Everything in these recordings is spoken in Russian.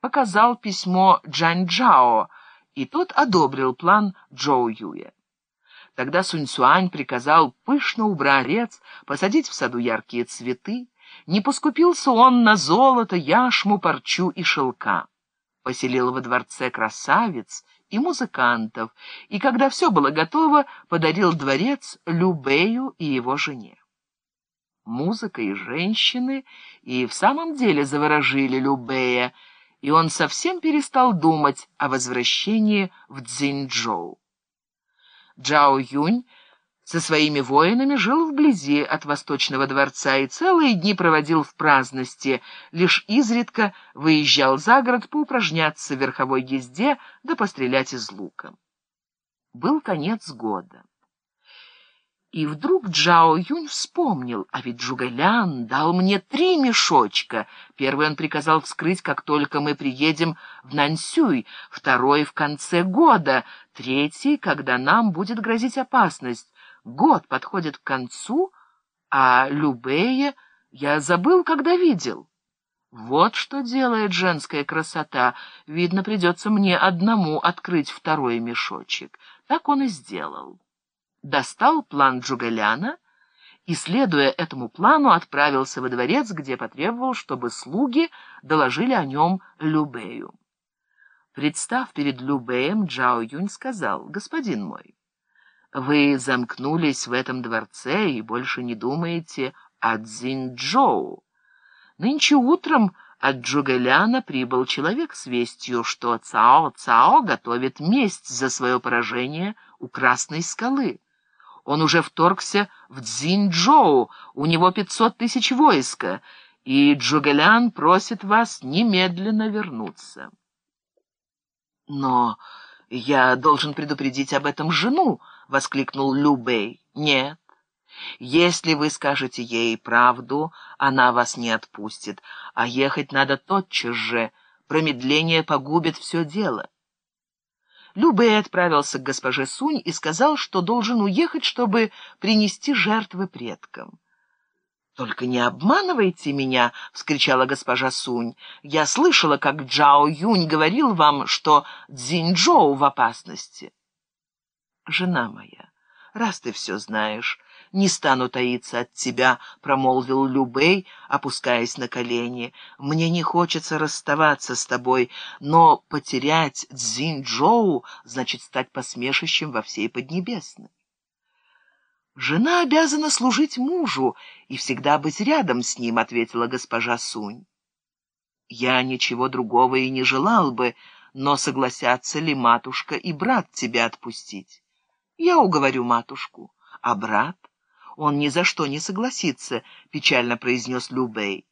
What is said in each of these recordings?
показал письмо Джанчжао, и тот одобрил план Джоу Юя. Тогда Сунь Цюань приказал пышно убрать рец, посадить в саду яркие цветы. Не поскупился он на золото, яшму, парчу и шелка. Поселил во дворце красавиц и музыкантов, и когда все было готово, подарил дворец Любею и его жене. Музыка и женщины и в самом деле заворожили Любея, и он совсем перестал думать о возвращении в Цзиньчжоу. Джао Юнь со своими воинами жил вблизи от Восточного дворца и целые дни проводил в праздности, лишь изредка выезжал за город поупражняться в верховой езде да пострелять из лука. Был конец года. И вдруг Джао Юнь вспомнил, а ведь Джугэлян дал мне три мешочка. Первый он приказал вскрыть, как только мы приедем в Наньсюй, второй — в конце года, третий — когда нам будет грозить опасность. Год подходит к концу, а Любея я забыл, когда видел. Вот что делает женская красота. Видно, придется мне одному открыть второй мешочек. Так он и сделал достал план Джугаляна и, следуя этому плану, отправился во дворец, где потребовал, чтобы слуги доложили о нем Любею. Представ перед Любеем, Джао Юнь сказал, «Господин мой, вы замкнулись в этом дворце и больше не думаете о Цзиньчжоу. Нынче утром от Джугэляна прибыл человек с вестью, что Цао-Цао готовит месть за свое поражение у Красной скалы». Он уже вторгся в Цзиньчжоу, у него пятьсот тысяч войска, и Джугэлян просит вас немедленно вернуться. «Но я должен предупредить об этом жену!» — воскликнул Лю Бэй. «Нет, если вы скажете ей правду, она вас не отпустит, а ехать надо тотчас же, промедление погубит все дело». Любэй отправился к госпоже Сунь и сказал, что должен уехать, чтобы принести жертвы предкам. «Только не обманывайте меня!» — вскричала госпожа Сунь. «Я слышала, как Джао Юнь говорил вам, что Цзиньчжоу в опасности». «Жена моя, раз ты все знаешь, не стану таиться от тебя», — промолвил Любей, опускаясь на колени. «Мне не хочется расставаться с тобой, но потерять Цзиньчжоу значит стать посмешищем во всей Поднебесной». «Жена обязана служить мужу и всегда быть рядом с ним», — ответила госпожа Сунь. «Я ничего другого и не желал бы, но согласятся ли матушка и брат тебя отпустить? Я уговорю матушку, а брат он ни за что не согласится», — печально произнес Любей.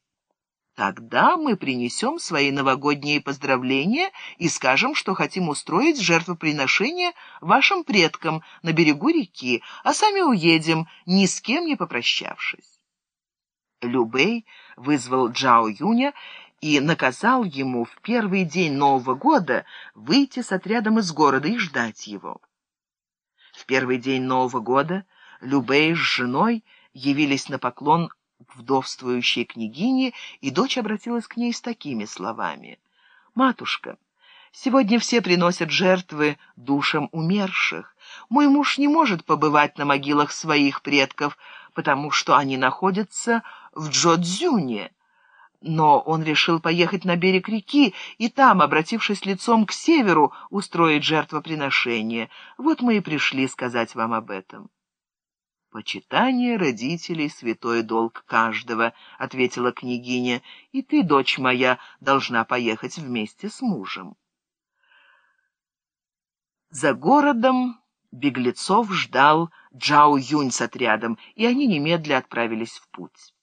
«Тогда мы принесем свои новогодние поздравления и скажем, что хотим устроить жертвоприношение вашим предкам на берегу реки, а сами уедем, ни с кем не попрощавшись». Любей вызвал Джао Юня и наказал ему в первый день Нового года выйти с отрядом из города и ждать его. В первый день Нового года Любей с женой явились на поклон вдовствующей княгине, и дочь обратилась к ней с такими словами. «Матушка, сегодня все приносят жертвы душам умерших. Мой муж не может побывать на могилах своих предков, потому что они находятся в Джодзюне». Но он решил поехать на берег реки и там, обратившись лицом к северу, устроить жертвоприношение. Вот мы и пришли сказать вам об этом. «Почитание родителей — святой долг каждого», — ответила княгиня, «и ты, дочь моя, должна поехать вместе с мужем». За городом беглецов ждал Джао Юнь с отрядом, и они немедля отправились в путь.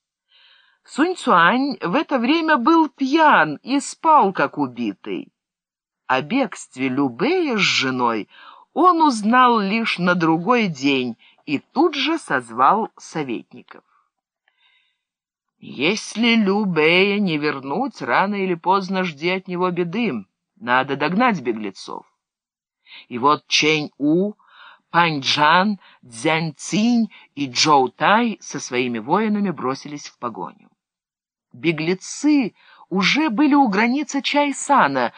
Сунь Цуань в это время был пьян и спал, как убитый. О бегстве Любея с женой он узнал лишь на другой день — и тут же созвал советников. Если Любея не вернуть, рано или поздно жди от него беды. Надо догнать беглецов. И вот Чэнь-У, Пань-Джан, Цзянь-Цинь и Джоу-Тай со своими воинами бросились в погоню. Беглецы уже были у границы Чайсана,